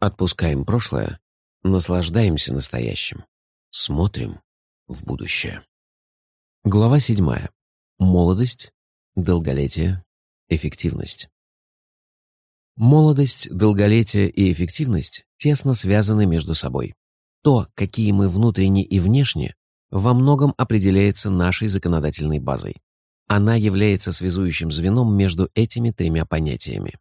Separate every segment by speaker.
Speaker 1: Отпускаем прошлое, наслаждаемся настоящим, смотрим в будущее. Глава седьмая. Молодость, долголетие, эффективность. Молодость, долголетие и эффективность тесно связаны между собой. То, какие мы внутренне и внешне, во многом определяется нашей законодательной базой. Она является связующим звеном между этими тремя понятиями.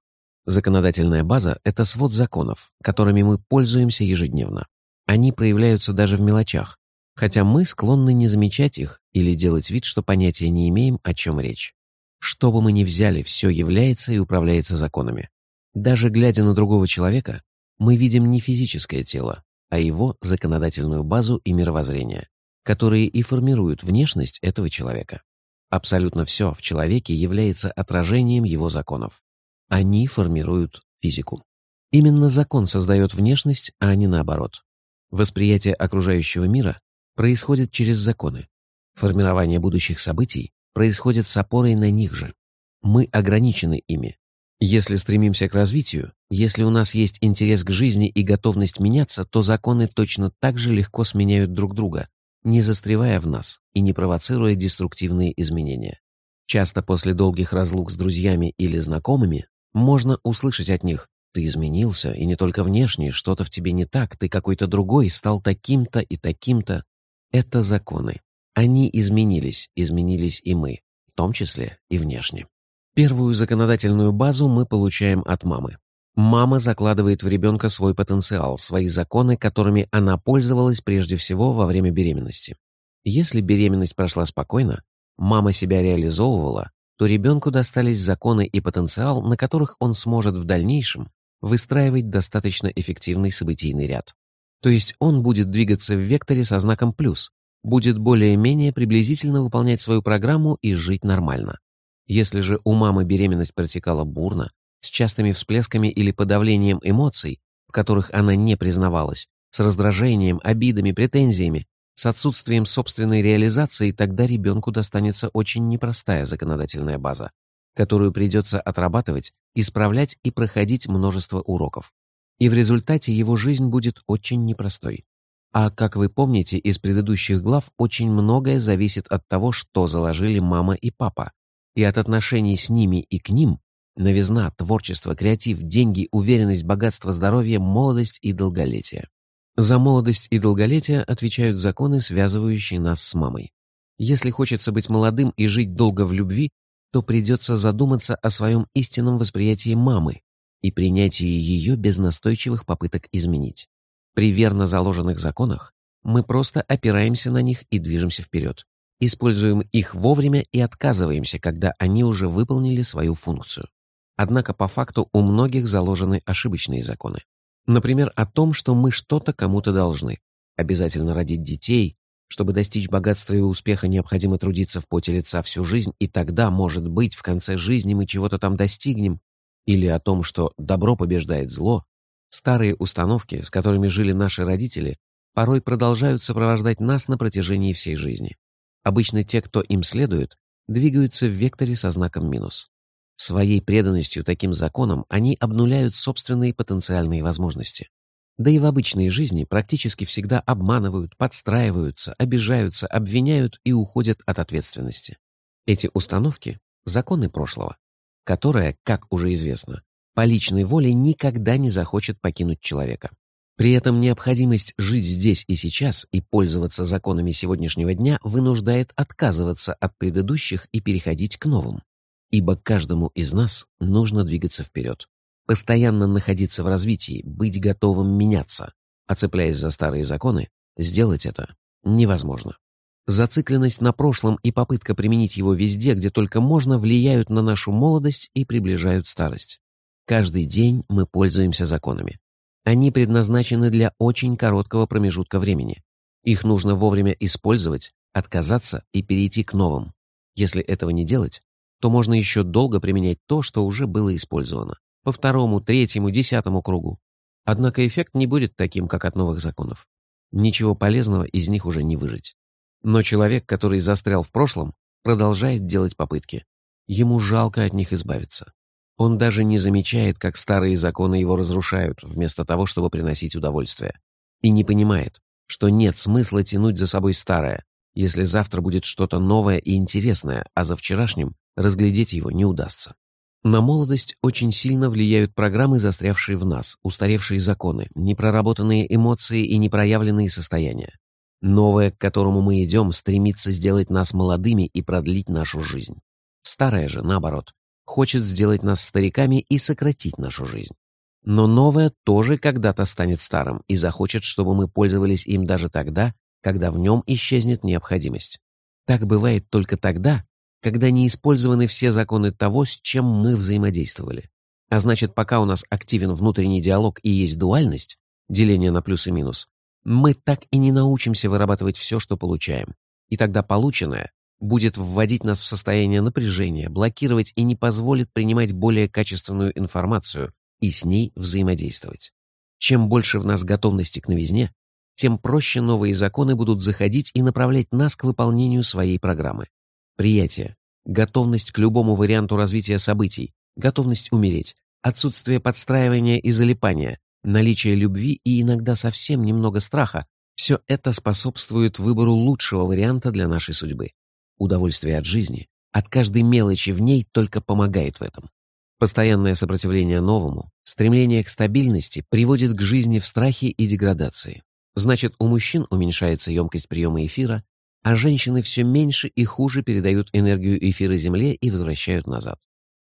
Speaker 1: Законодательная база — это свод законов, которыми мы пользуемся ежедневно. Они проявляются даже в мелочах, хотя мы склонны не замечать их или делать вид, что понятия не имеем, о чем речь. Что бы мы ни взяли, все является и управляется законами. Даже глядя на другого человека, мы видим не физическое тело, а его законодательную базу и мировоззрение, которые и формируют внешность этого человека. Абсолютно все в человеке является отражением его законов. Они формируют физику. Именно закон создает внешность, а не наоборот. Восприятие окружающего мира происходит через законы. Формирование будущих событий происходит с опорой на них же. Мы ограничены ими. Если стремимся к развитию, если у нас есть интерес к жизни и готовность меняться, то законы точно так же легко сменяют друг друга, не застревая в нас и не провоцируя деструктивные изменения. Часто после долгих разлук с друзьями или знакомыми можно услышать от них «Ты изменился, и не только внешне, что-то в тебе не так, ты какой-то другой, стал таким-то и таким-то». Это законы. Они изменились, изменились и мы, в том числе и внешне. Первую законодательную базу мы получаем от мамы. Мама закладывает в ребенка свой потенциал, свои законы, которыми она пользовалась прежде всего во время беременности. Если беременность прошла спокойно, мама себя реализовывала, то ребенку достались законы и потенциал, на которых он сможет в дальнейшем выстраивать достаточно эффективный событийный ряд. То есть он будет двигаться в векторе со знаком «плюс», будет более-менее приблизительно выполнять свою программу и жить нормально. Если же у мамы беременность протекала бурно, с частыми всплесками или подавлением эмоций, в которых она не признавалась, с раздражением, обидами, претензиями, с отсутствием собственной реализации тогда ребенку достанется очень непростая законодательная база, которую придется отрабатывать, исправлять и проходить множество уроков. И в результате его жизнь будет очень непростой. А как вы помните из предыдущих глав, очень многое зависит от того, что заложили мама и папа, и от отношений с ними и к ним новизна, творчество, креатив, деньги, уверенность, богатство, здоровье, молодость и долголетие. За молодость и долголетие отвечают законы, связывающие нас с мамой. Если хочется быть молодым и жить долго в любви, то придется задуматься о своем истинном восприятии мамы и принятии ее без настойчивых попыток изменить. При верно заложенных законах мы просто опираемся на них и движемся вперед. Используем их вовремя и отказываемся, когда они уже выполнили свою функцию. Однако по факту у многих заложены ошибочные законы. Например, о том, что мы что-то кому-то должны. Обязательно родить детей. Чтобы достичь богатства и успеха, необходимо трудиться в поте лица всю жизнь, и тогда, может быть, в конце жизни мы чего-то там достигнем. Или о том, что добро побеждает зло. Старые установки, с которыми жили наши родители, порой продолжают сопровождать нас на протяжении всей жизни. Обычно те, кто им следует, двигаются в векторе со знаком минус. Своей преданностью таким законам они обнуляют собственные потенциальные возможности. Да и в обычной жизни практически всегда обманывают, подстраиваются, обижаются, обвиняют и уходят от ответственности. Эти установки — законы прошлого, которое, как уже известно, по личной воле никогда не захочет покинуть человека. При этом необходимость жить здесь и сейчас и пользоваться законами сегодняшнего дня вынуждает отказываться от предыдущих и переходить к новым. Ибо каждому из нас нужно двигаться вперед. Постоянно находиться в развитии, быть готовым меняться. А цепляясь за старые законы, сделать это невозможно. Зацикленность на прошлом и попытка применить его везде, где только можно, влияют на нашу молодость и приближают старость. Каждый день мы пользуемся законами. Они предназначены для очень короткого промежутка времени. Их нужно вовремя использовать, отказаться и перейти к новым. Если этого не делать, то можно еще долго применять то, что уже было использовано. По второму, третьему, десятому кругу. Однако эффект не будет таким, как от новых законов. Ничего полезного из них уже не выжить. Но человек, который застрял в прошлом, продолжает делать попытки. Ему жалко от них избавиться. Он даже не замечает, как старые законы его разрушают, вместо того, чтобы приносить удовольствие. И не понимает, что нет смысла тянуть за собой старое, если завтра будет что-то новое и интересное, а за вчерашним разглядеть его не удастся. На молодость очень сильно влияют программы, застрявшие в нас, устаревшие законы, непроработанные эмоции и непроявленные состояния. Новое, к которому мы идем, стремится сделать нас молодыми и продлить нашу жизнь. Старое же, наоборот, хочет сделать нас стариками и сократить нашу жизнь. Но новое тоже когда-то станет старым и захочет, чтобы мы пользовались им даже тогда, когда в нем исчезнет необходимость. Так бывает только тогда, когда не использованы все законы того, с чем мы взаимодействовали. А значит, пока у нас активен внутренний диалог и есть дуальность, деление на плюс и минус, мы так и не научимся вырабатывать все, что получаем. И тогда полученное будет вводить нас в состояние напряжения, блокировать и не позволит принимать более качественную информацию и с ней взаимодействовать. Чем больше в нас готовности к новизне, тем проще новые законы будут заходить и направлять нас к выполнению своей программы. Приятие, готовность к любому варианту развития событий, готовность умереть, отсутствие подстраивания и залипания, наличие любви и иногда совсем немного страха – все это способствует выбору лучшего варианта для нашей судьбы. Удовольствие от жизни, от каждой мелочи в ней только помогает в этом. Постоянное сопротивление новому, стремление к стабильности приводит к жизни в страхе и деградации. Значит, у мужчин уменьшается емкость приема эфира, а женщины все меньше и хуже передают энергию эфира Земле и возвращают назад.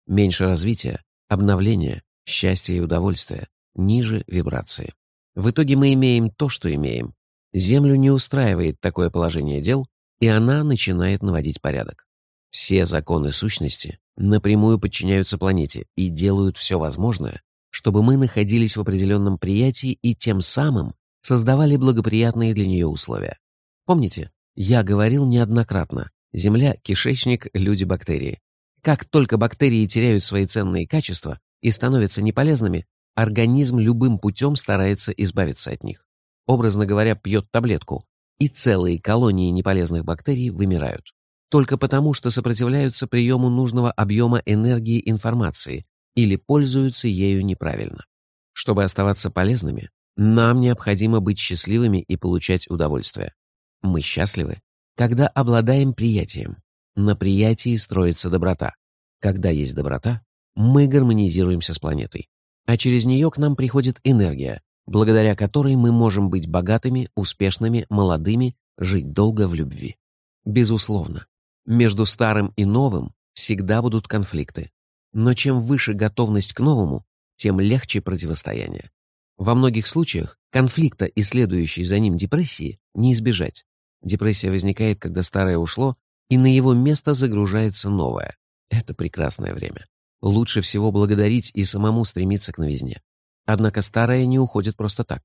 Speaker 1: Меньше развития, обновления, счастья и удовольствия, ниже вибрации. В итоге мы имеем то, что имеем. Землю не устраивает такое положение дел, и она начинает наводить порядок. Все законы сущности напрямую подчиняются планете и делают все возможное, чтобы мы находились в определенном приятии и тем самым создавали благоприятные для нее условия. Помните, я говорил неоднократно, Земля – кишечник, люди – бактерии. Как только бактерии теряют свои ценные качества и становятся неполезными, организм любым путем старается избавиться от них. Образно говоря, пьет таблетку, и целые колонии неполезных бактерий вымирают. Только потому, что сопротивляются приему нужного объема энергии информации или пользуются ею неправильно. Чтобы оставаться полезными, нам необходимо быть счастливыми и получать удовольствие. Мы счастливы, когда обладаем приятием. На приятии строится доброта. Когда есть доброта, мы гармонизируемся с планетой. А через нее к нам приходит энергия, благодаря которой мы можем быть богатыми, успешными, молодыми, жить долго в любви. Безусловно, между старым и новым всегда будут конфликты. Но чем выше готовность к новому, тем легче противостояние. Во многих случаях конфликта и следующей за ним депрессии не избежать. Депрессия возникает, когда старое ушло, и на его место загружается новое. Это прекрасное время. Лучше всего благодарить и самому стремиться к новизне. Однако старое не уходит просто так.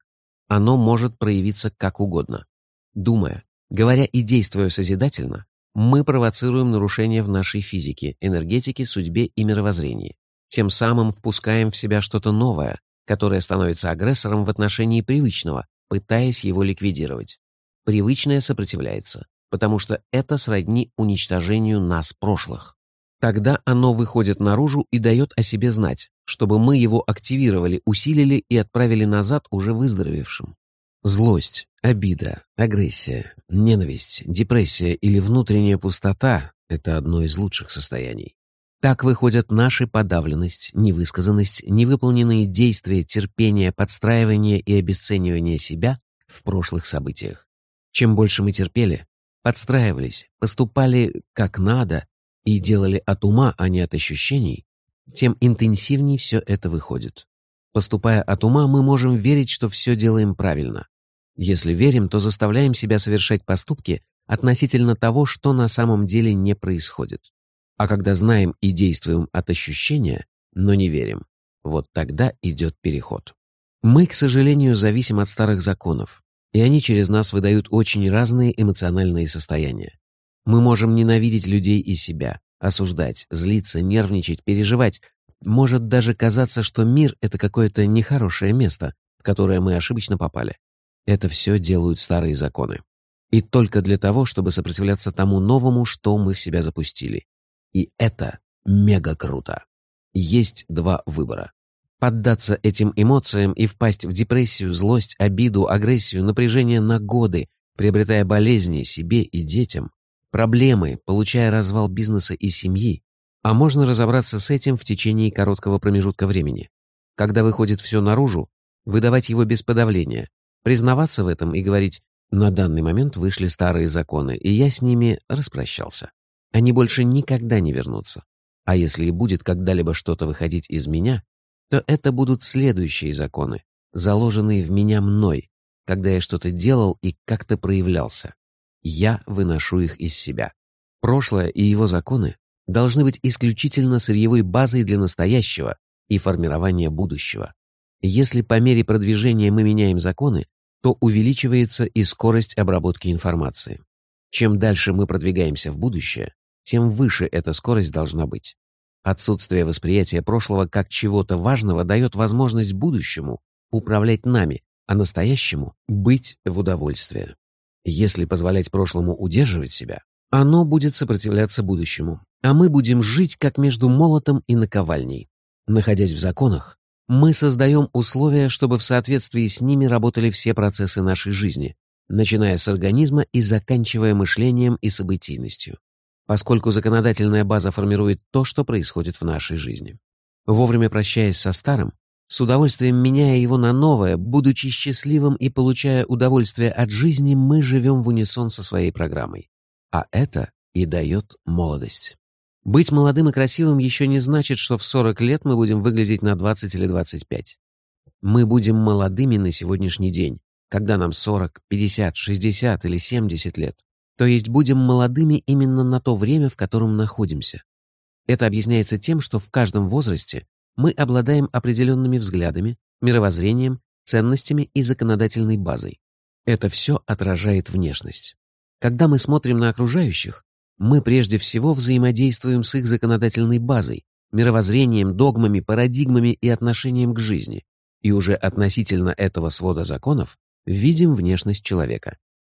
Speaker 1: Оно может проявиться как угодно. Думая, говоря и действуя созидательно, мы провоцируем нарушения в нашей физике, энергетике, судьбе и мировоззрении. Тем самым впускаем в себя что-то новое, которое становится агрессором в отношении привычного, пытаясь его ликвидировать. Привычное сопротивляется, потому что это сродни уничтожению нас прошлых. Тогда оно выходит наружу и дает о себе знать, чтобы мы его активировали, усилили и отправили назад уже выздоровевшим. Злость, обида, агрессия, ненависть, депрессия или внутренняя пустота – это одно из лучших состояний. Так выходят наши подавленность, невысказанность, невыполненные действия, терпение, подстраивание и обесценивание себя в прошлых событиях. Чем больше мы терпели, подстраивались, поступали как надо и делали от ума, а не от ощущений, тем интенсивнее все это выходит. Поступая от ума, мы можем верить, что все делаем правильно. Если верим, то заставляем себя совершать поступки относительно того, что на самом деле не происходит. А когда знаем и действуем от ощущения, но не верим, вот тогда идет переход. Мы, к сожалению, зависим от старых законов, и они через нас выдают очень разные эмоциональные состояния. Мы можем ненавидеть людей и себя, осуждать, злиться, нервничать, переживать. Может даже казаться, что мир — это какое-то нехорошее место, в которое мы ошибочно попали. Это все делают старые законы. И только для того, чтобы сопротивляться тому новому, что мы в себя запустили. И это мега круто. Есть два выбора. Поддаться этим эмоциям и впасть в депрессию, злость, обиду, агрессию, напряжение на годы, приобретая болезни себе и детям, проблемы, получая развал бизнеса и семьи, а можно разобраться с этим в течение короткого промежутка времени. Когда выходит все наружу, выдавать его без подавления, признаваться в этом и говорить «на данный момент вышли старые законы, и я с ними распрощался. Они больше никогда не вернутся. А если и будет когда-либо что-то выходить из меня, то это будут следующие законы, заложенные в меня мной, когда я что-то делал и как-то проявлялся. Я выношу их из себя. Прошлое и его законы должны быть исключительно сырьевой базой для настоящего и формирования будущего. Если по мере продвижения мы меняем законы, то увеличивается и скорость обработки информации. Чем дальше мы продвигаемся в будущее, тем выше эта скорость должна быть. Отсутствие восприятия прошлого как чего-то важного дает возможность будущему управлять нами, а настоящему — быть в удовольствие. Если позволять прошлому удерживать себя, оно будет сопротивляться будущему, а мы будем жить как между молотом и наковальней. Находясь в законах, мы создаем условия, чтобы в соответствии с ними работали все процессы нашей жизни, начиная с организма и заканчивая мышлением и событийностью, поскольку законодательная база формирует то, что происходит в нашей жизни. Вовремя прощаясь со старым, с удовольствием меняя его на новое, будучи счастливым и получая удовольствие от жизни, мы живем в унисон со своей программой. А это и дает молодость. Быть молодым и красивым еще не значит, что в 40 лет мы будем выглядеть на 20 или 25. Мы будем молодыми на сегодняшний день, когда нам 40, 50, 60 или 70 лет. То есть будем молодыми именно на то время, в котором находимся. Это объясняется тем, что в каждом возрасте мы обладаем определенными взглядами, мировоззрением, ценностями и законодательной базой. Это все отражает внешность. Когда мы смотрим на окружающих, мы прежде всего взаимодействуем с их законодательной базой, мировоззрением, догмами, парадигмами и отношением к жизни, и уже относительно этого свода законов видим внешность человека.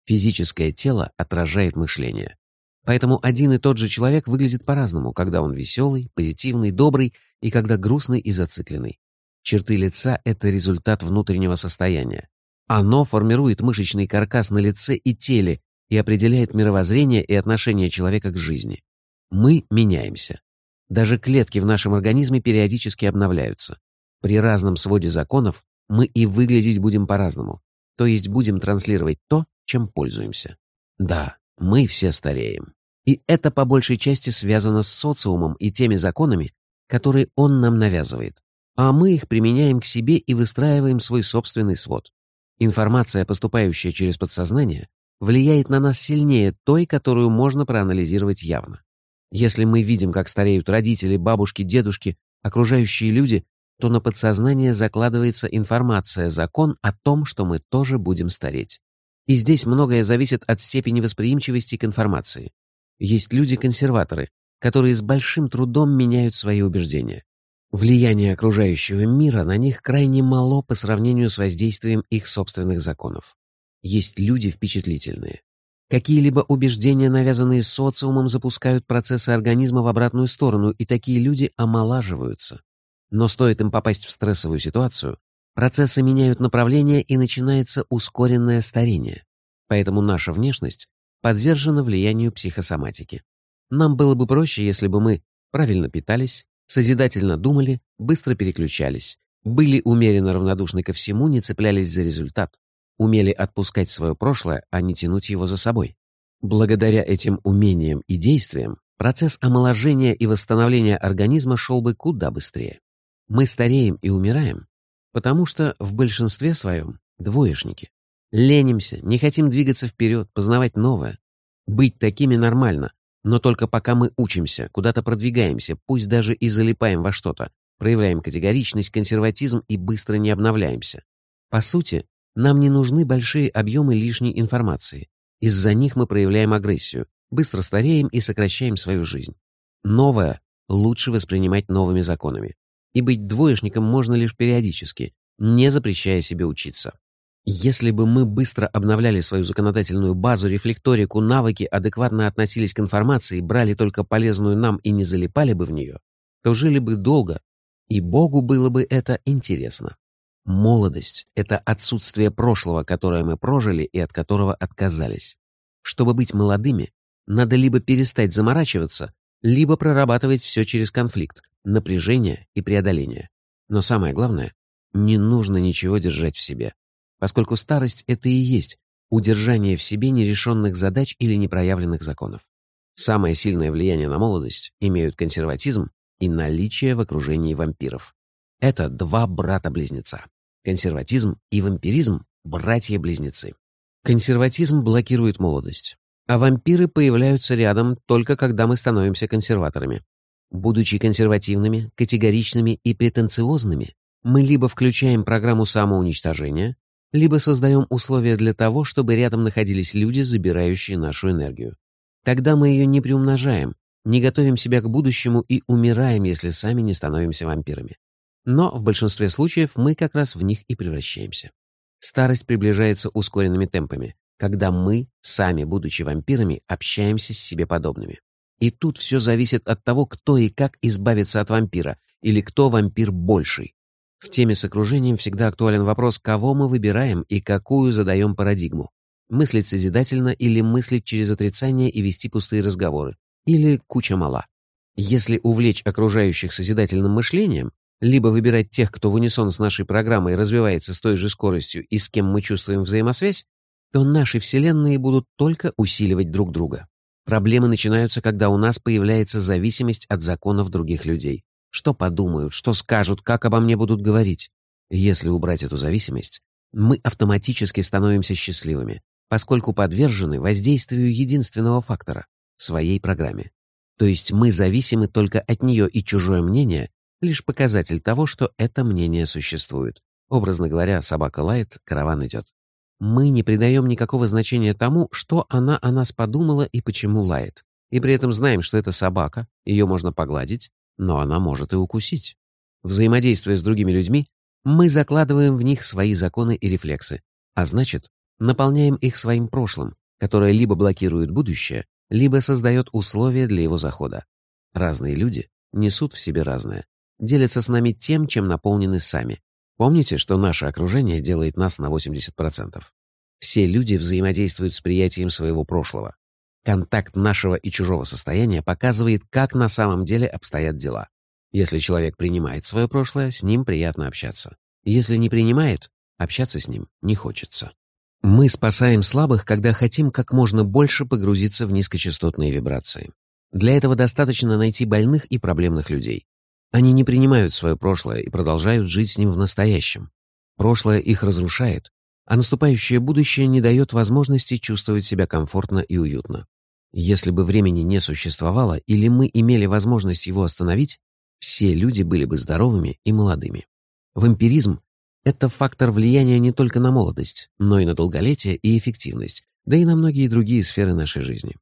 Speaker 1: Физическое тело отражает мышление. Поэтому один и тот же человек выглядит по-разному, когда он веселый, позитивный, добрый и когда грустный и зацикленный. Черты лица — это результат внутреннего состояния. Оно формирует мышечный каркас на лице и теле и определяет мировоззрение и отношение человека к жизни. Мы меняемся. Даже клетки в нашем организме периодически обновляются. При разном своде законов мы и выглядеть будем по-разному, то есть будем транслировать то, чем пользуемся. Да, мы все стареем. И это по большей части связано с социумом и теми законами, которые он нам навязывает, а мы их применяем к себе и выстраиваем свой собственный свод. Информация, поступающая через подсознание, влияет на нас сильнее той, которую можно проанализировать явно. Если мы видим, как стареют родители, бабушки, дедушки, окружающие люди, то на подсознание закладывается информация, закон о том, что мы тоже будем стареть. И здесь многое зависит от степени восприимчивости к информации. Есть люди-консерваторы, которые с большим трудом меняют свои убеждения. Влияние окружающего мира на них крайне мало по сравнению с воздействием их собственных законов. Есть люди впечатлительные. Какие-либо убеждения, навязанные социумом, запускают процессы организма в обратную сторону, и такие люди омолаживаются. Но стоит им попасть в стрессовую ситуацию, процессы меняют направление и начинается ускоренное старение. Поэтому наша внешность подвержена влиянию психосоматики. Нам было бы проще, если бы мы правильно питались, созидательно думали, быстро переключались, были умеренно равнодушны ко всему, не цеплялись за результат, умели отпускать свое прошлое, а не тянуть его за собой. Благодаря этим умениям и действиям процесс омоложения и восстановления организма шел бы куда быстрее. Мы стареем и умираем, потому что в большинстве своем двоечники. Ленимся, не хотим двигаться вперед, познавать новое. Быть такими нормально, но только пока мы учимся, куда-то продвигаемся, пусть даже и залипаем во что-то, проявляем категоричность, консерватизм и быстро не обновляемся. По сути, нам не нужны большие объемы лишней информации. Из-за них мы проявляем агрессию, быстро стареем и сокращаем свою жизнь. Новое лучше воспринимать новыми законами. И быть двоечником можно лишь периодически, не запрещая себе учиться. Если бы мы быстро обновляли свою законодательную базу, рефлекторику, навыки, адекватно относились к информации, брали только полезную нам и не залипали бы в нее, то жили бы долго, И Богу было бы это интересно. Молодость — это отсутствие прошлого, которое мы прожили и от которого отказались. Чтобы быть молодыми, надо либо перестать заморачиваться, либо прорабатывать все через конфликт, напряжение и преодоление. Но самое главное, не нужно ничего держать в себе, поскольку старость — это и есть удержание в себе нерешенных задач или непроявленных законов. Самое сильное влияние на молодость имеют консерватизм и наличие в окружении вампиров. Это два брата-близнеца. Консерватизм и вампиризм – братья-близнецы. Консерватизм блокирует молодость, а вампиры появляются рядом только когда мы становимся консерваторами. Будучи консервативными, категоричными и претенциозными, мы либо включаем программу самоуничтожения, либо создаем условия для того, чтобы рядом находились люди, забирающие нашу энергию. Тогда мы ее не приумножаем, не готовим себя к будущему и умираем, если сами не становимся вампирами. Но в большинстве случаев мы как раз в них и превращаемся. Старость приближается ускоренными темпами, когда мы, сами будучи вампирами, общаемся с себе подобными. И тут все зависит от того, кто и как избавиться от вампира, или кто вампир больший. В теме с окружением всегда актуален вопрос, кого мы выбираем и какую задаем парадигму. Мыслить созидательно или мыслить через отрицание и вести пустые разговоры, или куча мала. Если увлечь окружающих созидательным мышлением, либо выбирать тех, кто в унисон с нашей программой развивается с той же скоростью и с кем мы чувствуем взаимосвязь, то наши вселенные будут только усиливать друг друга. Проблемы начинаются, когда у нас появляется зависимость от законов других людей. Что подумают, что скажут, как обо мне будут говорить. Если убрать эту зависимость, мы автоматически становимся счастливыми, поскольку подвержены воздействию единственного фактора — своей программе. То есть мы зависимы только от нее, и чужое мнение — лишь показатель того, что это мнение существует. Образно говоря, собака лает, караван идет. Мы не придаем никакого значения тому, что она о нас подумала и почему лает. И при этом знаем, что это собака, ее можно погладить, но она может и укусить. Взаимодействуя с другими людьми, мы закладываем в них свои законы и рефлексы, а значит, наполняем их своим прошлым, которое либо блокирует будущее, либо создает условия для его захода. Разные люди несут в себе разное, делятся с нами тем, чем наполнены сами. Помните, что наше окружение делает нас на 80%. Все люди взаимодействуют с приятием своего прошлого. Контакт нашего и чужого состояния показывает, как на самом деле обстоят дела. Если человек принимает свое прошлое, с ним приятно общаться. Если не принимает, общаться с ним не хочется. Мы спасаем слабых, когда хотим как можно больше погрузиться в низкочастотные вибрации. Для этого достаточно найти больных и проблемных людей. Они не принимают свое прошлое и продолжают жить с ним в настоящем. Прошлое их разрушает, а наступающее будущее не дает возможности чувствовать себя комфортно и уютно. Если бы времени не существовало или мы имели возможность его остановить, все люди были бы здоровыми и молодыми. Вампиризм — это фактор влияния не только на молодость, но и на долголетие и эффективность, да и на многие другие сферы нашей жизни.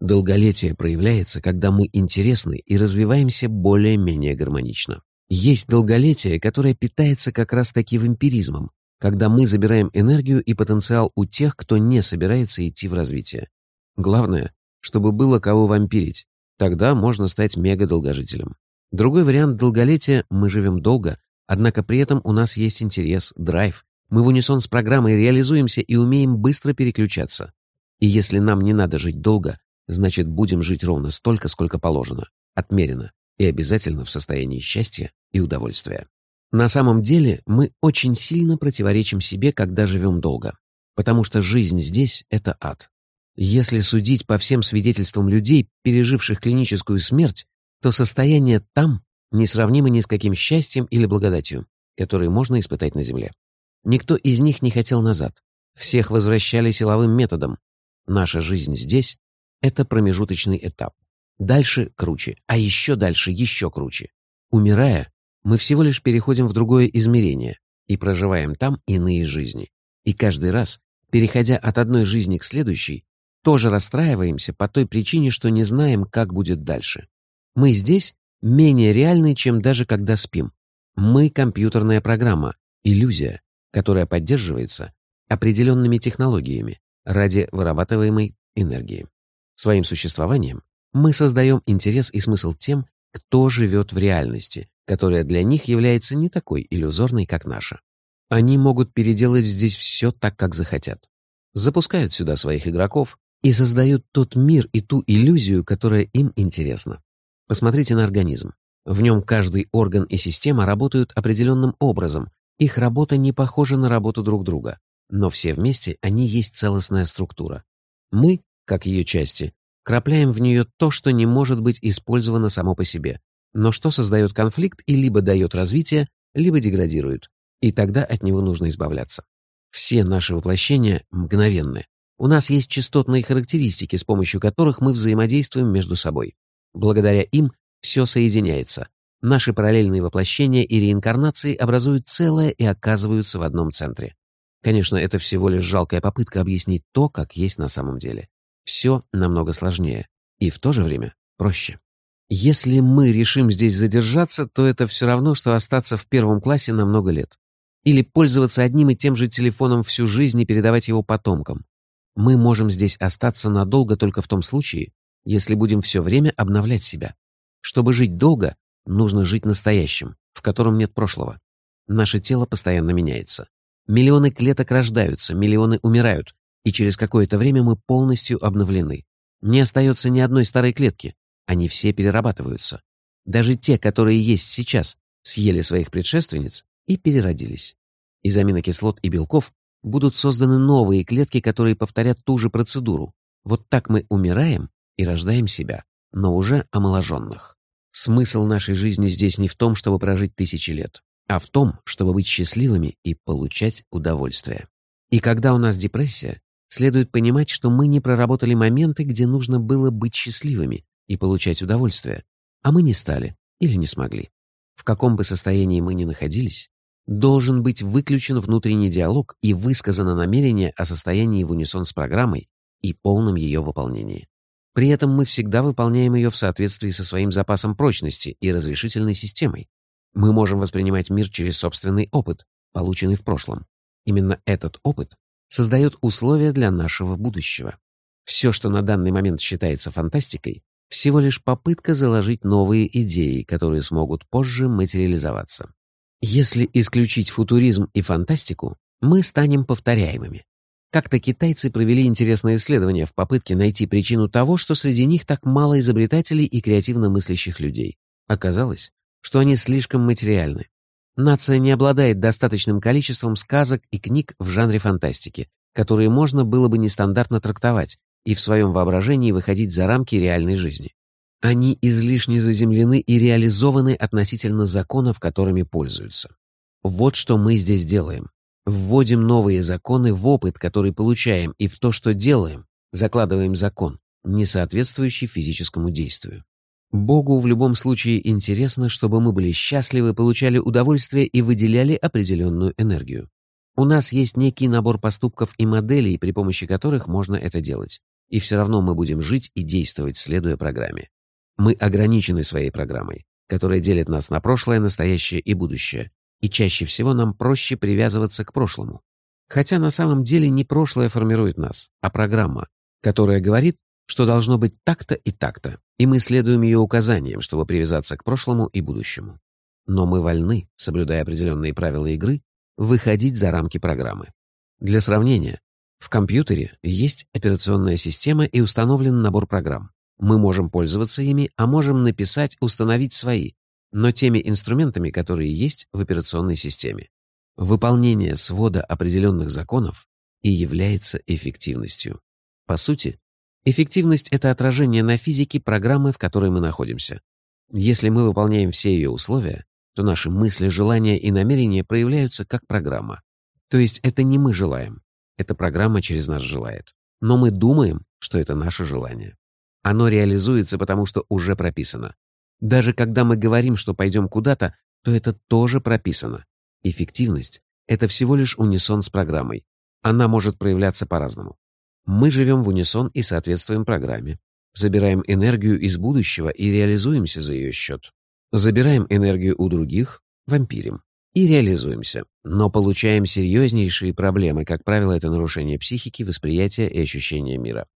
Speaker 1: Долголетие проявляется, когда мы интересны и развиваемся более-менее гармонично. Есть долголетие, которое питается как раз-таки вампиризмом, когда мы забираем энергию и потенциал у тех, кто не собирается идти в развитие. Главное, чтобы было кого вампирить. Тогда можно стать мега-долгожителем. Другой вариант долголетия – мы живем долго, однако при этом у нас есть интерес, драйв. Мы в унисон с программой реализуемся и умеем быстро переключаться. И если нам не надо жить долго, значит будем жить ровно столько, сколько положено, отмерено и обязательно в состоянии счастья и удовольствия. На самом деле мы очень сильно противоречим себе, когда живем долго, потому что жизнь здесь — это ад. Если судить по всем свидетельствам людей, переживших клиническую смерть, то состояние там несравнимо ни с каким счастьем или благодатью, которые можно испытать на Земле. Никто из них не хотел назад. Всех возвращали силовым методом. Наша жизнь здесь — это промежуточный этап. Дальше круче, а еще дальше еще круче. Умирая, мы всего лишь переходим в другое измерение и проживаем там иные жизни. И каждый раз, переходя от одной жизни к следующей, тоже расстраиваемся по той причине, что не знаем, как будет дальше. Мы здесь менее реальны, чем даже когда спим. Мы — компьютерная программа, иллюзия, которая поддерживается определенными технологиями ради вырабатываемой энергии. Своим существованием мы создаем интерес и смысл тем, кто живет в реальности, которая для них является не такой иллюзорной, как наша. Они могут переделать здесь все так, как захотят. Запускают сюда своих игроков и создают тот мир и ту иллюзию, которая им интересна. Посмотрите на организм. В нем каждый орган и система работают определенным образом, их работа не похожа на работу друг друга, но все вместе они есть целостная структура. Мы, как ее части, крапляем в нее то, что не может быть использовано само по себе, но что создает конфликт и либо дает развитие, либо деградирует, и тогда от него нужно избавляться. Все наши воплощения мгновенны. У нас есть частотные характеристики, с помощью которых мы взаимодействуем между собой. Благодаря им все соединяется. Наши параллельные воплощения и реинкарнации образуют целое и оказываются в одном центре. Конечно, это всего лишь жалкая попытка объяснить то, как есть на самом деле. Все намного сложнее и в то же время проще. Если мы решим здесь задержаться, то это все равно, что остаться в первом классе на много лет. Или пользоваться одним и тем же телефоном всю жизнь и передавать его потомкам. Мы можем здесь остаться надолго только в том случае, если будем все время обновлять себя. Чтобы жить долго, нужно жить настоящим, в котором нет прошлого. Наше тело постоянно меняется. Миллионы клеток рождаются, миллионы умирают, и через какое-то время мы полностью обновлены. Не остается ни одной старой клетки, они все перерабатываются. Даже те, которые есть сейчас, съели своих предшественниц и переродились. Из аминокислот и белков будут созданы новые клетки, которые повторят ту же процедуру. Вот так мы умираем и рождаем себя, но уже омоложенных. Смысл нашей жизни здесь не в том, чтобы прожить тысячи лет, а в том, чтобы быть счастливыми и получать удовольствие. И когда у нас депрессия, следует понимать, что мы не проработали моменты, где нужно было быть счастливыми и получать удовольствие, а мы не стали или не смогли. В каком бы состоянии мы ни находились, должен быть выключен внутренний диалог и высказано намерение о состоянии в унисон с программой и полном ее выполнении. При этом мы всегда выполняем ее в соответствии со своим запасом прочности и разрешительной системой. Мы можем воспринимать мир через собственный опыт, полученный в прошлом. Именно этот опыт создает условия для нашего будущего. Все, что на данный момент считается фантастикой, всего лишь попытка заложить новые идеи, которые смогут позже материализоваться. Если исключить футуризм и фантастику, мы станем повторяемыми. Как-то китайцы провели интересное исследование в попытке найти причину того, что среди них так мало изобретателей и креативно мыслящих людей. Оказалось, что они слишком материальны. Нация не обладает достаточным количеством сказок и книг в жанре фантастики, которые можно было бы нестандартно трактовать и в своем воображении выходить за рамки реальной жизни. Они излишне заземлены и реализованы относительно законов, которыми пользуются. Вот что мы здесь делаем. Вводим новые законы в опыт, который получаем, и в то, что делаем, закладываем закон, не соответствующий физическому действию. Богу в любом случае интересно, чтобы мы были счастливы, получали удовольствие и выделяли определенную энергию. У нас есть некий набор поступков и моделей, при помощи которых можно это делать. И все равно мы будем жить и действовать, следуя программе. Мы ограничены своей программой, которая делит нас на прошлое, настоящее и будущее, и чаще всего нам проще привязываться к прошлому. Хотя на самом деле не прошлое формирует нас, а программа, которая говорит, что должно быть так-то и так-то, и мы следуем ее указаниям, чтобы привязаться к прошлому и будущему. Но мы вольны, соблюдая определенные правила игры, выходить за рамки программы. Для сравнения, в компьютере есть операционная система и установлен набор программ. Мы можем пользоваться ими, а можем написать, установить свои, но теми инструментами, которые есть в операционной системе. Выполнение свода определенных законов и является эффективностью. По сути, эффективность — это отражение на физике программы, в которой мы находимся. Если мы выполняем все ее условия, то наши мысли, желания и намерения проявляются как программа. То есть это не мы желаем, эта программа через нас желает. Но мы думаем, что это наше желание. Оно реализуется, потому что уже прописано. Даже когда мы говорим, что пойдем куда-то, то это тоже прописано. Эффективность — это всего лишь унисон с программой. Она может проявляться по-разному. Мы живем в унисон и соответствуем программе. Забираем энергию из будущего и реализуемся за ее счет. Забираем энергию у других, вампирим. И реализуемся. Но получаем серьезнейшие проблемы, как правило, это нарушение психики, восприятия и ощущения мира.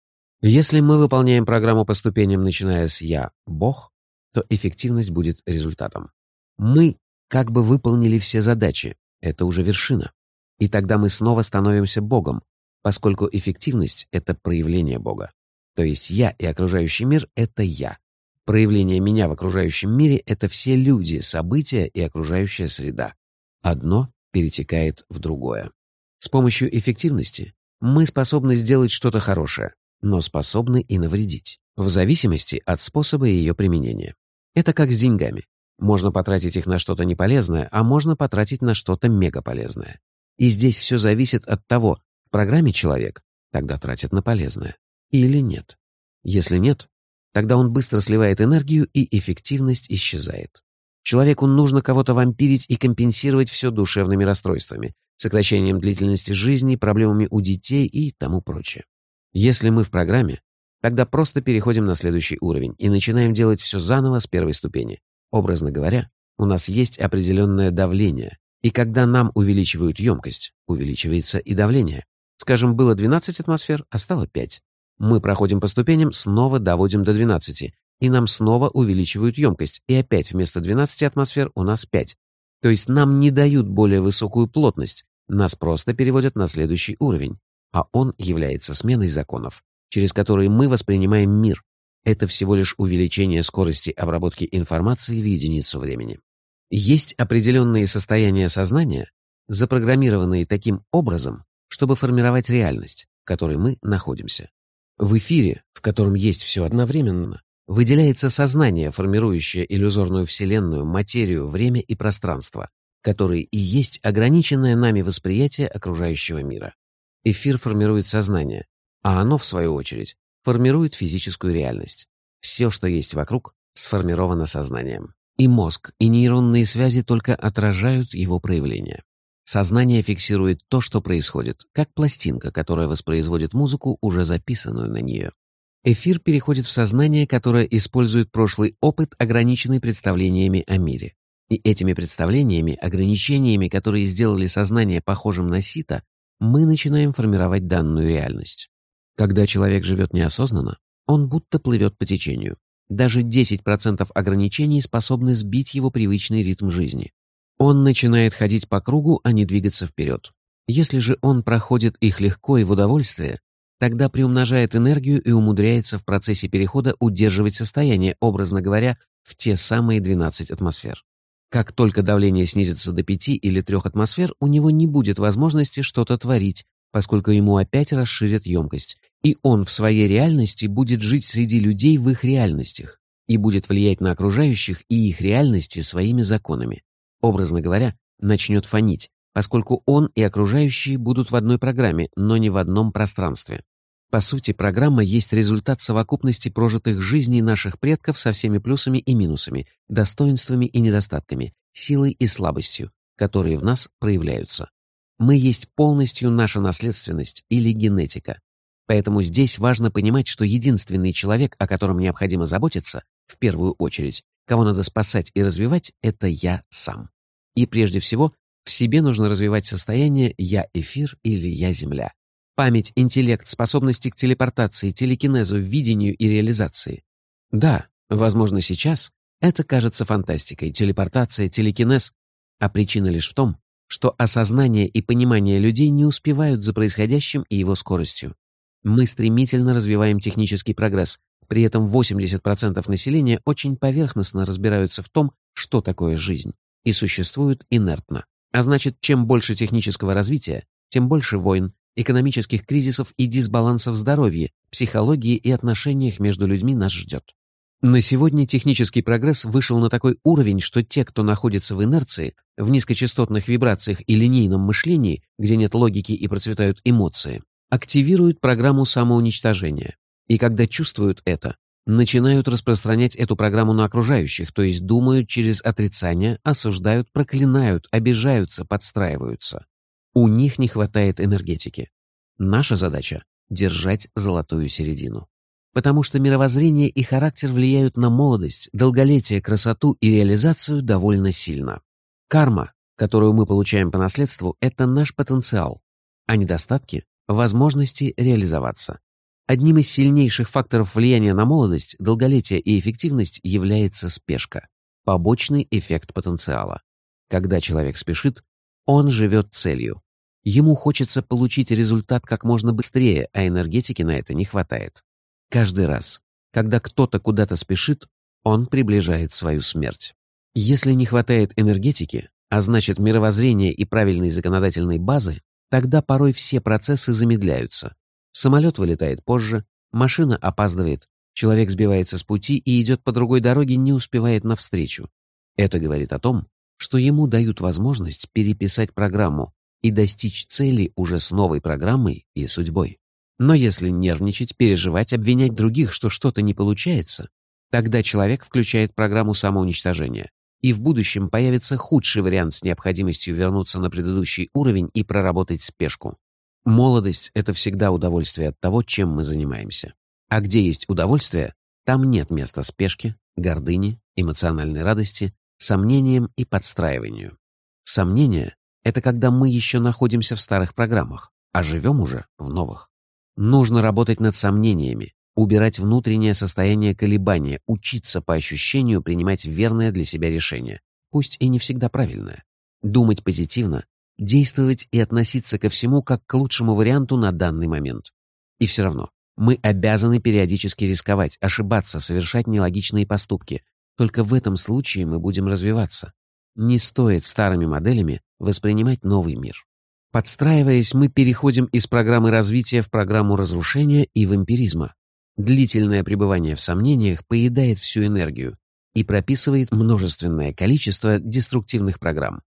Speaker 1: Если мы выполняем программу по ступеням, начиная с «я» — Бог, то эффективность будет результатом. Мы как бы выполнили все задачи, это уже вершина. И тогда мы снова становимся Богом, поскольку эффективность — это проявление Бога. То есть я и окружающий мир — это я. Проявление меня в окружающем мире — это все люди, события и окружающая среда. Одно перетекает в другое. С помощью эффективности мы способны сделать что-то хорошее, но способны и навредить, в зависимости от способа ее применения. Это как с деньгами. Можно потратить их на что-то неполезное, а можно потратить на что-то мегаполезное. И здесь все зависит от того, программе человек тогда тратит на полезное или нет. Если нет, тогда он быстро сливает энергию и эффективность исчезает. Человеку нужно кого-то вампирить и компенсировать все душевными расстройствами, сокращением длительности жизни, проблемами у детей и тому прочее. Если мы в программе, тогда просто переходим на следующий уровень и начинаем делать все заново с первой ступени. Образно говоря, у нас есть определенное давление, и когда нам увеличивают емкость, увеличивается и давление. Скажем, было 12 атмосфер, а стало 5. Мы проходим по ступеням, снова доводим до 12, и нам снова увеличивают емкость, и опять вместо 12 атмосфер у нас 5. То есть нам не дают более высокую плотность, нас просто переводят на следующий уровень, а он является сменой законов, через которые мы воспринимаем мир. Это всего лишь увеличение скорости обработки информации в единицу времени. Есть определенные состояния сознания, запрограммированные таким образом, чтобы формировать реальность, в которой мы находимся. В эфире, в котором есть все одновременно, выделяется сознание, формирующее иллюзорную вселенную, материю, время и пространство, которые и есть ограниченное нами восприятие окружающего мира. Эфир формирует сознание, а оно, в свою очередь, формирует физическую реальность. Все, что есть вокруг, сформировано сознанием. И мозг, и нейронные связи только отражают его проявление. Сознание фиксирует то, что происходит, как пластинка, которая воспроизводит музыку, уже записанную на нее. Эфир переходит в сознание, которое использует прошлый опыт, ограниченный представлениями о мире. И этими представлениями, ограничениями, которые сделали сознание похожим на сито, мы начинаем формировать данную реальность. Когда человек живет неосознанно, он будто плывет по течению. Даже 10% ограничений способны сбить его привычный ритм жизни. Он начинает ходить по кругу, а не двигаться вперед. Если же он проходит их легко и в удовольствие, Тогда приумножает энергию и умудряется в процессе перехода удерживать состояние, образно говоря, в те самые 12 атмосфер. Как только давление снизится до 5 или 3 атмосфер, у него не будет возможности что-то творить, поскольку ему опять расширят емкость, и он в своей реальности будет жить среди людей в их реальностях и будет влиять на окружающих и их реальности своими законами. Образно говоря, начнет фонить, поскольку он и окружающие будут в одной программе, но не в одном пространстве. По сути, программа есть результат совокупности прожитых жизней наших предков со всеми плюсами и минусами, достоинствами и недостатками, силой и слабостью, которые в нас проявляются. Мы есть полностью наша наследственность или генетика. Поэтому здесь важно понимать, что единственный человек, о котором необходимо заботиться, в первую очередь, кого надо спасать и развивать, это я сам. И прежде всего в себе нужно развивать состояние «я-эфир» или «я-земля». Память, интеллект, способности к телепортации, телекинезу, видению и реализации. Да, возможно, сейчас это кажется фантастикой, телепортация, телекинез, а причина лишь в том, что осознание и понимание людей не успевают за происходящим и его скоростью. Мы стремительно развиваем технический прогресс, при этом 80% населения очень поверхностно разбираются в том, что такое жизнь, и существуют инертно. А значит, чем больше технического развития, тем больше войн, экономических кризисов и дисбалансов здоровья, психологии и отношениях между людьми нас ждет. На сегодня технический прогресс вышел на такой уровень, что те, кто находится в инерции, в низкочастотных вибрациях и линейном мышлении, где нет логики и процветают эмоции, активируют программу самоуничтожения. И когда чувствуют это, начинают распространять эту программу на окружающих, то есть думают через отрицание, осуждают, проклинают, обижаются, подстраиваются. У них не хватает энергетики. Наша задача — держать золотую середину. Потому что мировоззрение и характер влияют на молодость, долголетие, красоту и реализацию довольно сильно. Карма, которую мы получаем по наследству, это наш потенциал, а недостатки — возможности реализоваться. Одним из сильнейших факторов влияния на молодость, долголетие и эффективность является спешка, побочный эффект потенциала. Когда человек спешит, он живет целью. Ему хочется получить результат как можно быстрее, а энергетики на это не хватает. Каждый раз, когда кто-то куда-то спешит, он приближает свою смерть. Если не хватает энергетики, а значит мировоззрения и правильной законодательной базы, тогда порой все процессы замедляются. Самолет вылетает позже, машина опаздывает, человек сбивается с пути и идет по другой дороге, не успевает навстречу. Это говорит о том, что ему дают возможность переписать программу и достичь цели уже с новой программой и судьбой. Но если нервничать, переживать, обвинять других, что что-то не получается, тогда человек включает программу самоуничтожения, и в будущем появится худший вариант с необходимостью вернуться на предыдущий уровень и проработать спешку. Молодость — это всегда удовольствие от того, чем мы занимаемся. А где есть удовольствие, там нет места спешке, гордыне, эмоциональной радости, сомнениям и подстраиванию. Сомнение — это когда мы еще находимся в старых программах, а живем уже в новых. Нужно работать над сомнениями, убирать внутреннее состояние колебания, учиться по ощущению принимать верное для себя решение, пусть и не всегда правильное. Думать позитивно, действовать и относиться ко всему как к лучшему варианту на данный момент. И все равно, мы обязаны периодически рисковать, ошибаться, совершать нелогичные поступки. Только в этом случае мы будем развиваться. Не стоит старыми моделями воспринимать новый мир. Подстраиваясь, мы переходим из программы развития в программу разрушения и вампиризма. Длительное пребывание в сомнениях поедает всю энергию и прописывает множественное количество деструктивных программ.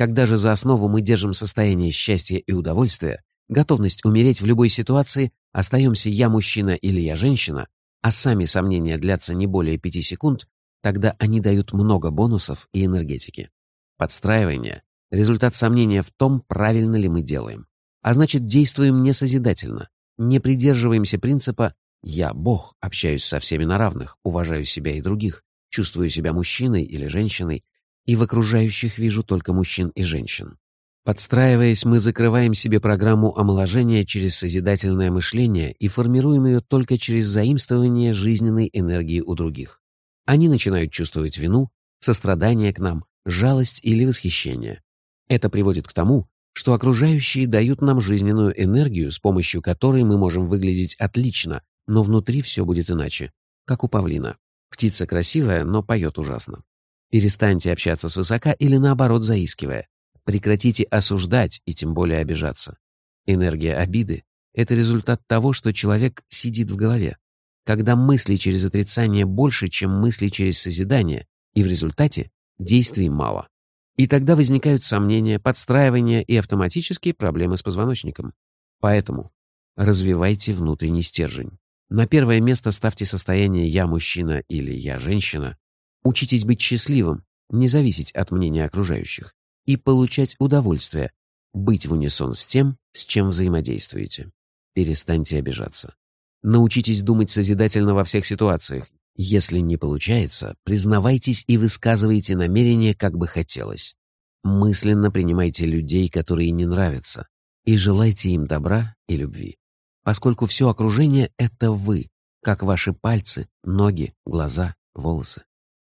Speaker 1: Когда же за основу мы держим состояние счастья и удовольствия, готовность умереть в любой ситуации, остаемся «я мужчина» или «я женщина», а сами сомнения длятся не более пяти секунд, тогда они дают много бонусов и энергетики. Подстраивание Результат сомнения в том, правильно ли мы делаем. А значит, действуем несозидательно, не придерживаемся принципа «я Бог, общаюсь со всеми на равных, уважаю себя и других, чувствую себя мужчиной или женщиной, и в окружающих вижу только мужчин и женщин». Подстраиваясь, мы закрываем себе программу омоложения через созидательное мышление и формируем ее только через заимствование жизненной энергии у других. Они начинают чувствовать вину, сострадание к нам, жалость или восхищение. Это приводит к тому, что окружающие дают нам жизненную энергию, с помощью которой мы можем выглядеть отлично, но внутри все будет иначе, как у павлина. Птица красивая, но поет ужасно. Перестаньте общаться свысока или наоборот заискивая. Прекратите осуждать и тем более обижаться. Энергия обиды — это результат того, что человек сидит в голове. Когда мысли через отрицание больше, чем мысли через созидание, и в результате действий мало. И тогда возникают сомнения, подстраивания и автоматические проблемы с позвоночником. Поэтому развивайте внутренний стержень. На первое место ставьте состояние «я мужчина» или «я женщина». Учитесь быть счастливым, не зависеть от мнения окружающих и получать удовольствие, быть в унисон с тем, с чем взаимодействуете. Перестаньте обижаться. Научитесь думать созидательно во всех ситуациях если не получается, признавайтесь и высказывайте намерения, как бы хотелось. Мысленно принимайте людей, которые не нравятся, и желайте им добра и любви. Поскольку все окружение — это вы, как ваши пальцы, ноги, глаза, волосы.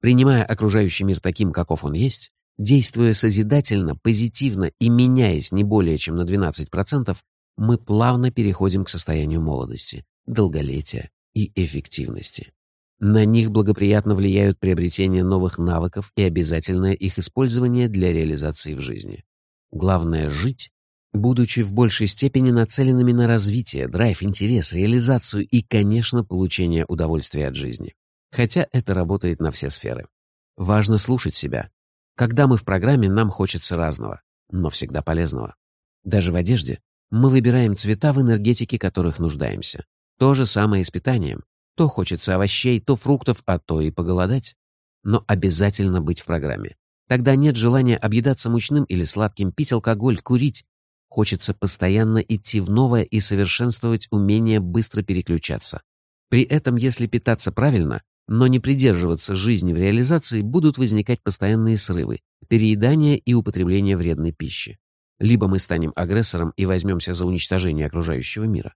Speaker 1: Принимая окружающий мир таким, каков он есть, действуя созидательно, позитивно и меняясь не более чем на 12%, мы плавно переходим к состоянию молодости, долголетия и эффективности. На них благоприятно влияют приобретение новых навыков и обязательное их использование для реализации в жизни. Главное — жить, будучи в большей степени нацеленными на развитие, драйв, интерес, реализацию и, конечно, получение удовольствия от жизни. Хотя это работает на все сферы. Важно слушать себя. Когда мы в программе, нам хочется разного, но всегда полезного. Даже в одежде мы выбираем цвета в энергетике, которых нуждаемся. То же самое и с питанием. То хочется овощей, то фруктов, а то и поголодать. Но обязательно быть в программе. Тогда нет желания объедаться мучным или сладким, пить алкоголь, курить. Хочется постоянно идти в новое и совершенствовать умение быстро переключаться. При этом, если питаться правильно, но не придерживаться жизни в реализации, будут возникать постоянные срывы, переедание и употребление вредной пищи. Либо мы станем агрессором и возьмемся за уничтожение окружающего мира,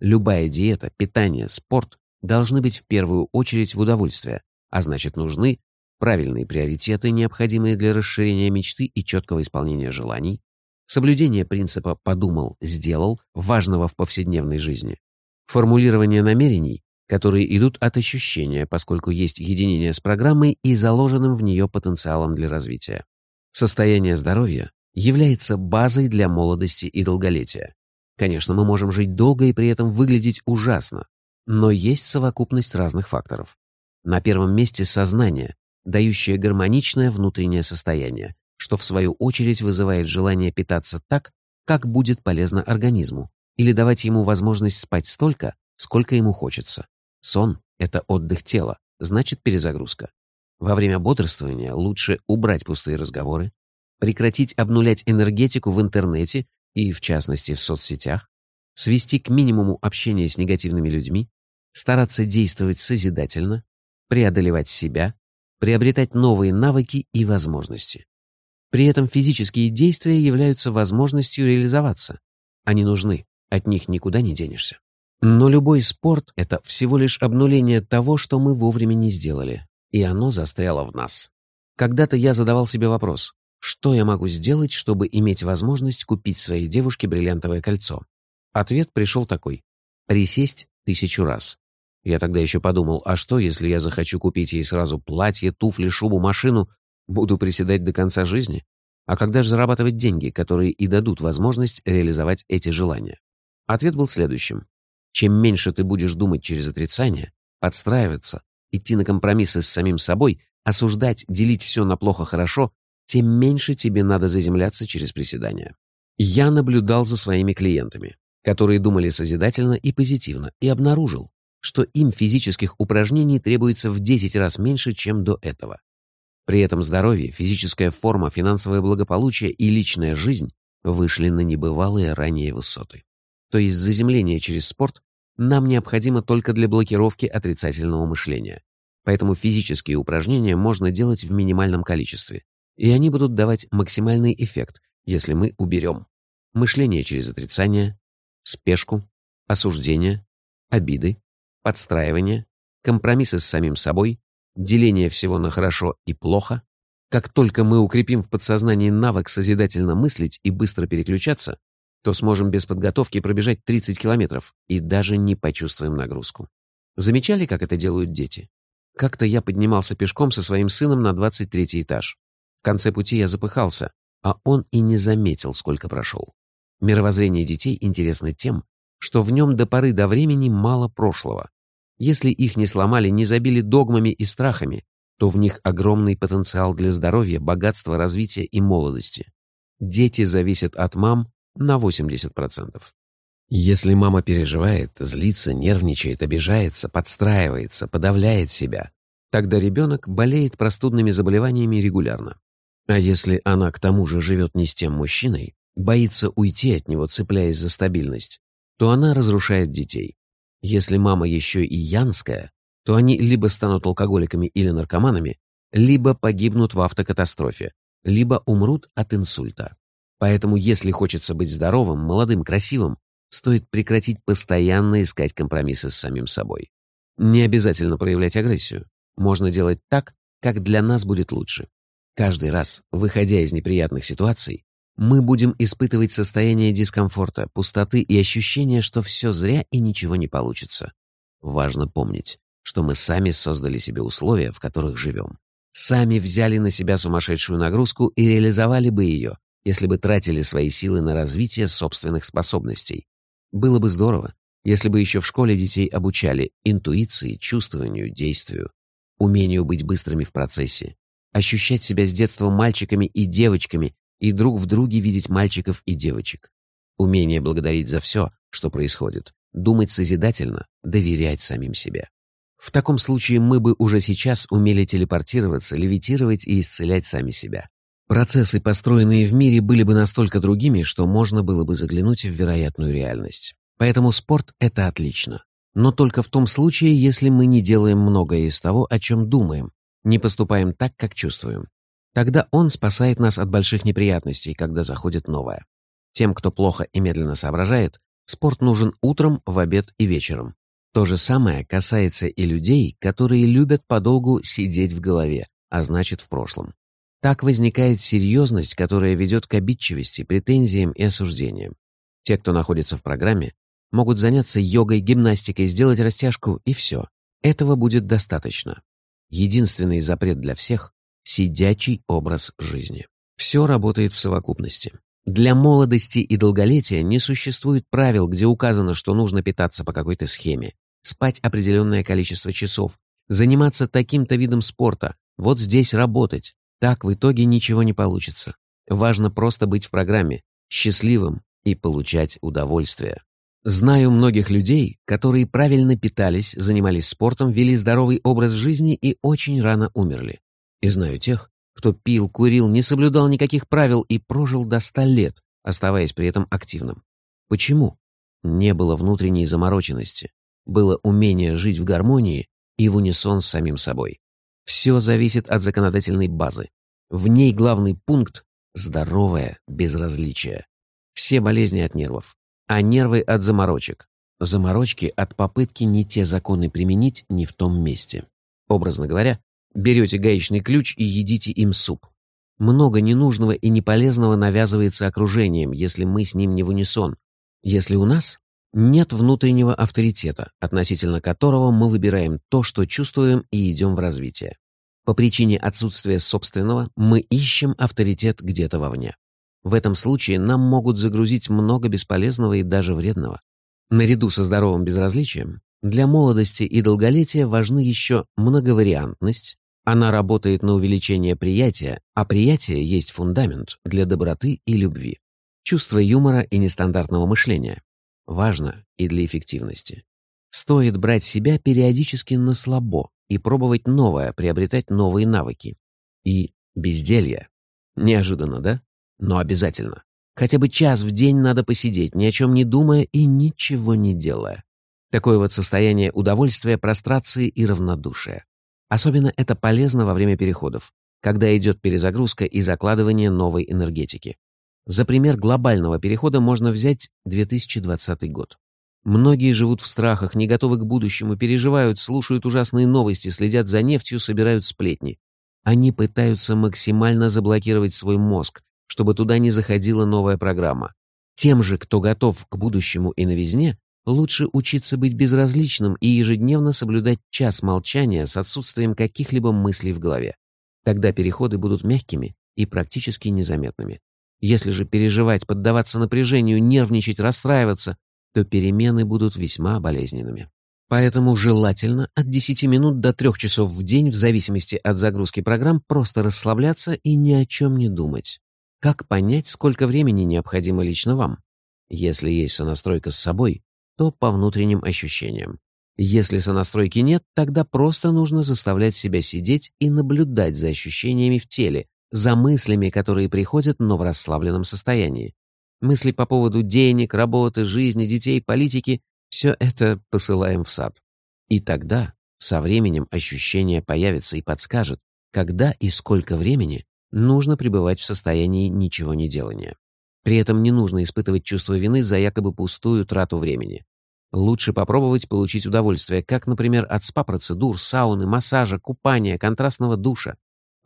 Speaker 1: Любая диета, питание, спорт должны быть в первую очередь в удовольствие, а значит нужны правильные приоритеты, необходимые для расширения мечты и четкого исполнения желаний, соблюдение принципа «подумал, сделал», важного в повседневной жизни, формулирование намерений, которые идут от ощущения, поскольку есть единение с программой и заложенным в нее потенциалом для развития. Состояние здоровья является базой для молодости и долголетия. Конечно, мы можем жить долго и при этом выглядеть ужасно, но есть совокупность разных факторов. На первом месте сознание, дающее гармоничное внутреннее состояние, что в свою очередь вызывает желание питаться так, как будет полезно организму, или давать ему возможность спать столько, сколько ему хочется. Сон — это отдых тела, значит перезагрузка. Во время бодрствования лучше убрать пустые разговоры, прекратить обнулять энергетику в интернете и, в частности, в соцсетях, свести к минимуму общение с негативными людьми, стараться действовать созидательно, преодолевать себя, приобретать новые навыки и возможности. При этом физические действия являются возможностью реализоваться. Они нужны, от них никуда не денешься. Но любой спорт — это всего лишь обнуление того, что мы вовремя не сделали, и оно застряло в нас. Когда-то я задавал себе вопрос, что я могу сделать, чтобы иметь возможность купить своей девушке бриллиантовое кольцо? Ответ пришел такой — присесть тысячу раз. Я тогда еще подумал, а что, если я захочу купить ей сразу платье, туфли, шубу, машину, буду приседать до конца жизни? А когда же зарабатывать деньги, которые и дадут возможность реализовать эти желания? Ответ был следующим. Чем меньше ты будешь думать через отрицание, подстраиваться, идти на компромиссы с самим собой, осуждать, делить все на плохо-хорошо, тем меньше тебе надо заземляться через приседания. Я наблюдал за своими клиентами, которые думали созидательно и позитивно, и обнаружил, что им физических упражнений требуется в 10 раз меньше, чем до этого. При этом здоровье, физическая форма, финансовое благополучие и личная жизнь вышли на небывалые ранее высоты. То есть заземление через спорт нам необходимо только для блокировки отрицательного мышления. Поэтому физические упражнения можно делать в минимальном количестве, и они будут давать максимальный эффект, если мы уберем мышление через отрицание, спешку, осуждение, обиды, подстраивание, компромиссы с самим собой, деление всего на хорошо и плохо. Как только мы укрепим в подсознании навык созидательно мыслить и быстро переключаться, то сможем без подготовки пробежать 30 километров и даже не почувствуем нагрузку. Замечали, как это делают дети? Как-то я поднимался пешком со своим сыном на 23 этаж. В конце пути я запыхался, а он и не заметил, сколько прошел. Мировоззрение детей интересно тем, что в нем до поры до времени мало прошлого. Если их не сломали, не забили догмами и страхами, то в них огромный потенциал для здоровья, богатства, развития и молодости. Дети зависят от мам на 80%. Если мама переживает, злится, нервничает, обижается, подстраивается, подавляет себя, тогда ребенок болеет простудными заболеваниями регулярно. А если она к тому же живет не с тем мужчиной, боится уйти от него, цепляясь за стабильность, то она разрушает детей. Если мама еще и янская, то они либо станут алкоголиками или наркоманами, либо погибнут в автокатастрофе, либо умрут от инсульта. Поэтому, если хочется быть здоровым, молодым, красивым, стоит прекратить постоянно искать компромиссы с самим собой. Не обязательно проявлять агрессию. Можно делать так, как для нас будет лучше. Каждый раз, выходя из неприятных ситуаций, мы будем испытывать состояние дискомфорта, пустоты и ощущение, что все зря и ничего не получится. Важно помнить, что мы сами создали себе условия, в которых живем. Сами взяли на себя сумасшедшую нагрузку и реализовали бы ее, если бы тратили свои силы на развитие собственных способностей. Было бы здорово, если бы еще в школе детей обучали интуиции, чувствованию, действию, умению быть быстрыми в процессе, ощущать себя с детства мальчиками и девочками и друг в друге видеть мальчиков и девочек. Умение благодарить за все, что происходит, думать созидательно, доверять самим себе. В таком случае мы бы уже сейчас умели телепортироваться, левитировать и исцелять сами себя. Процессы, построенные в мире, были бы настолько другими, что можно было бы заглянуть в вероятную реальность. Поэтому спорт — это отлично. Но только в том случае, если мы не делаем многое из того, о чем думаем, не поступаем так, как чувствуем. Тогда он спасает нас от больших неприятностей, когда заходит новое. Тем, кто плохо и медленно соображает, Спорт нужен утром, в обед и вечером. То же самое касается и людей, которые любят подолгу сидеть в голове, а значит в прошлом. Так возникает серьезность, которая ведет к обидчивости, претензиям и осуждениям. Те, кто находится в программе, могут заняться йогой, гимнастикой, сделать растяжку и все. Этого будет достаточно. Единственный запрет для всех – сидячий образ жизни. Все работает в совокупности. Для молодости и долголетия не существует правил, где указано, что нужно питаться по какой-то схеме, спать определенное количество часов, заниматься таким-то видом спорта, вот здесь работать. Так в итоге ничего не получится. Важно просто быть в программе, счастливым и получать удовольствие. Знаю многих людей, которые правильно питались, занимались спортом, вели здоровый образ жизни и очень рано умерли. И знаю тех, кто пил, курил, не соблюдал никаких правил и прожил до ста лет, оставаясь при этом активным. Почему? Не было внутренней замороченности, было умение жить в гармонии и в унисон с самим собой. Все зависит от законодательной базы. В ней главный пункт – здоровое безразличие. Все болезни от нервов, а нервы от заморочек. Заморочки от попытки не те законы применить не в том месте. Образно говоря, берете гаечный ключ и едите им суп. Много ненужного и неполезного навязывается окружением, если мы с ним не в унисон. Если у нас нет внутреннего авторитета, относительно которого мы выбираем то, что чувствуем и идем в развитие. По причине отсутствия собственного мы ищем авторитет где-то вовне. В этом случае нам могут загрузить много бесполезного и даже вредного. Наряду со здоровым безразличием, для молодости и долголетия важны еще многовариантность, она работает на увеличение приятия, а приятие есть фундамент для доброты и любви. Чувство юмора и нестандартного мышления. Важно и для эффективности. Стоит брать себя периодически на слабо и пробовать новое, приобретать новые навыки. И безделье. Неожиданно, да? Но обязательно. Хотя бы час в день надо посидеть, ни о чем не думая и ничего не делая. Такое вот состояние удовольствия, прострации и равнодушия. Особенно это полезно во время переходов, когда идет перезагрузка и закладывание новой энергетики. За пример глобального перехода можно взять 2020 год. Многие живут в страхах, не готовы к будущему, переживают, слушают ужасные новости, следят за нефтью, собирают сплетни. Они пытаются максимально заблокировать свой мозг, чтобы туда не заходила новая программа. Тем же, кто готов к будущему и новизне, лучше учиться быть безразличным и ежедневно соблюдать час молчания с отсутствием каких-либо мыслей в голове. Тогда переходы будут мягкими и практически незаметными. Если же переживать, поддаваться напряжению, нервничать, расстраиваться, то перемены будут весьма болезненными. Поэтому желательно от 10 минут до 3 часов в день, в зависимости от загрузки программ, просто расслабляться и ни о чем не думать. Как понять, сколько времени необходимо лично вам? Если есть сонастройка с собой, то по внутренним ощущениям. Если сонастройки нет, тогда просто нужно заставлять себя сидеть и наблюдать за ощущениями в теле, за мыслями, которые приходят, но в расслабленном состоянии. Мысли по поводу денег, работы, жизни, детей, политики — все это посылаем в сад. И тогда, со временем, ощущение появится и подскажет, когда и сколько времени нужно пребывать в состоянии ничего не делания. При этом не нужно испытывать чувство вины за якобы пустую трату времени. Лучше попробовать получить удовольствие, как, например, от спа-процедур, сауны, массажа, купания, контрастного душа.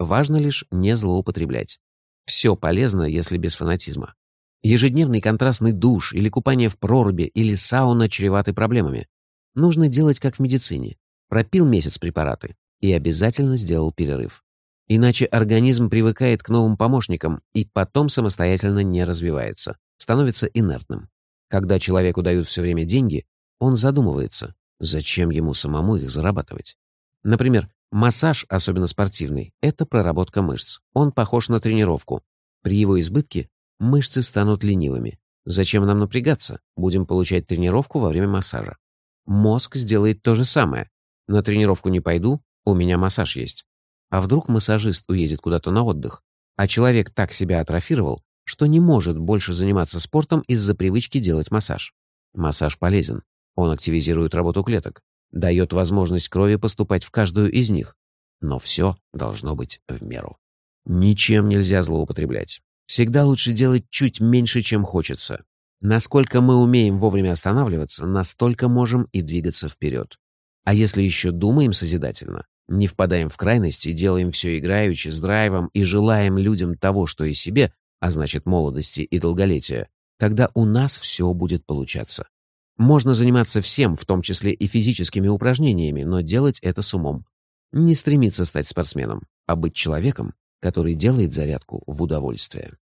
Speaker 1: Важно лишь не злоупотреблять. Все полезно, если без фанатизма. Ежедневный контрастный душ или купание в проруби или сауна чреваты проблемами. Нужно делать как в медицине. Пропил месяц препараты и обязательно сделал перерыв. Иначе организм привыкает к новым помощникам и потом самостоятельно не развивается, становится инертным. Когда человеку дают все время деньги, он задумывается, зачем ему самому их зарабатывать. Например, массаж, особенно спортивный, это проработка мышц. Он похож на тренировку. При его избытке мышцы станут ленивыми. Зачем нам напрягаться? Будем получать тренировку во время массажа. Мозг сделает то же самое. На тренировку не пойду, у меня массаж есть. А вдруг массажист уедет куда-то на отдых, а человек так себя атрофировал, что не может больше заниматься спортом из-за привычки делать массаж. Массаж полезен. Он активизирует работу клеток, дает возможность крови поступать в каждую из них. Но все должно быть в меру. Ничем нельзя злоупотреблять. Всегда лучше делать чуть меньше, чем хочется. Насколько мы умеем вовремя останавливаться, настолько можем и двигаться вперед. А если еще думаем созидательно, не впадаем в крайности, делаем все играючи, с драйвом и желаем людям того, что и себе, а значит молодости и долголетия, тогда у нас все будет получаться. Можно заниматься всем, в том числе и физическими упражнениями, но делать это с умом. Не стремиться стать спортсменом, а быть человеком, который делает зарядку в удовольствие.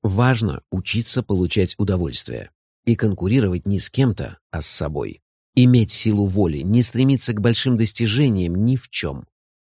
Speaker 1: Важно учиться получать удовольствие и конкурировать не с кем-то, а с собой. Иметь силу воли, не стремиться к большим достижениям ни в чем.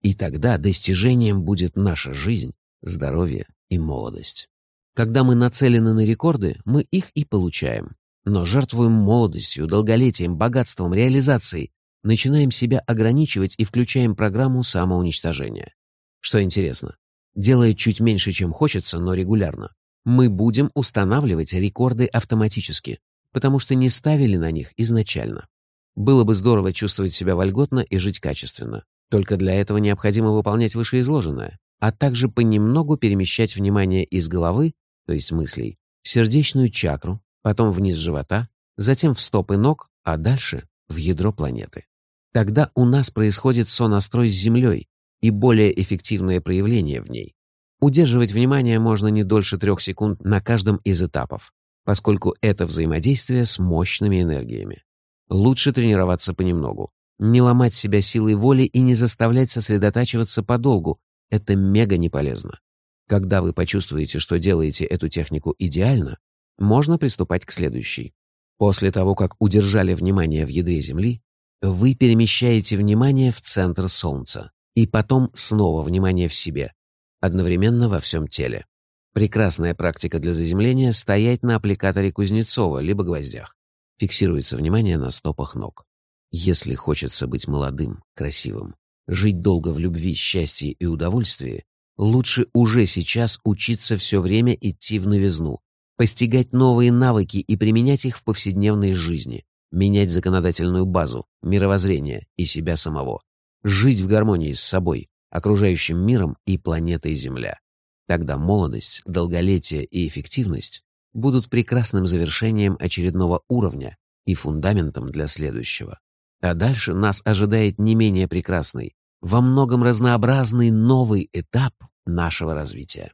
Speaker 1: И тогда достижением будет наша жизнь, здоровье и молодость. Когда мы нацелены на рекорды, мы их и получаем. Но жертвуем молодостью, долголетием, богатством, реализацией, начинаем себя ограничивать и включаем программу самоуничтожения. Что интересно, делая чуть меньше, чем хочется, но регулярно, мы будем устанавливать рекорды автоматически, потому что не ставили на них изначально. Было бы здорово чувствовать себя вольготно и жить качественно. Только для этого необходимо выполнять вышеизложенное, а также понемногу перемещать внимание из головы, то есть мыслей, в сердечную чакру, потом вниз живота, затем в стопы ног, а дальше в ядро планеты. Тогда у нас происходит сонастрой с Землей и более эффективное проявление в ней. Удерживать внимание можно не дольше трех секунд на каждом из этапов, поскольку это взаимодействие с мощными энергиями. Лучше тренироваться понемногу, не ломать себя силой воли и не заставлять сосредотачиваться подолгу. Это мега не полезно. Когда вы почувствуете, что делаете эту технику идеально, можно приступать к следующей. После того, как удержали внимание в ядре Земли, вы перемещаете внимание в центр Солнца и потом снова внимание в себе, одновременно во всем теле. Прекрасная практика для заземления — стоять на аппликаторе Кузнецова либо гвоздях. Фиксируется внимание на стопах ног. Если хочется быть молодым, красивым, жить долго в любви, счастье и удовольствии, лучше уже сейчас учиться все время идти в новизну, постигать новые навыки и применять их в повседневной жизни, менять законодательную базу, мировоззрение и себя самого, жить в гармонии с собой, окружающим миром и планетой Земля. Тогда молодость, долголетие и эффективность будут прекрасным завершением очередного уровня и фундаментом для следующего. А дальше нас ожидает не менее прекрасный, во многом разнообразный новый этап нашего развития.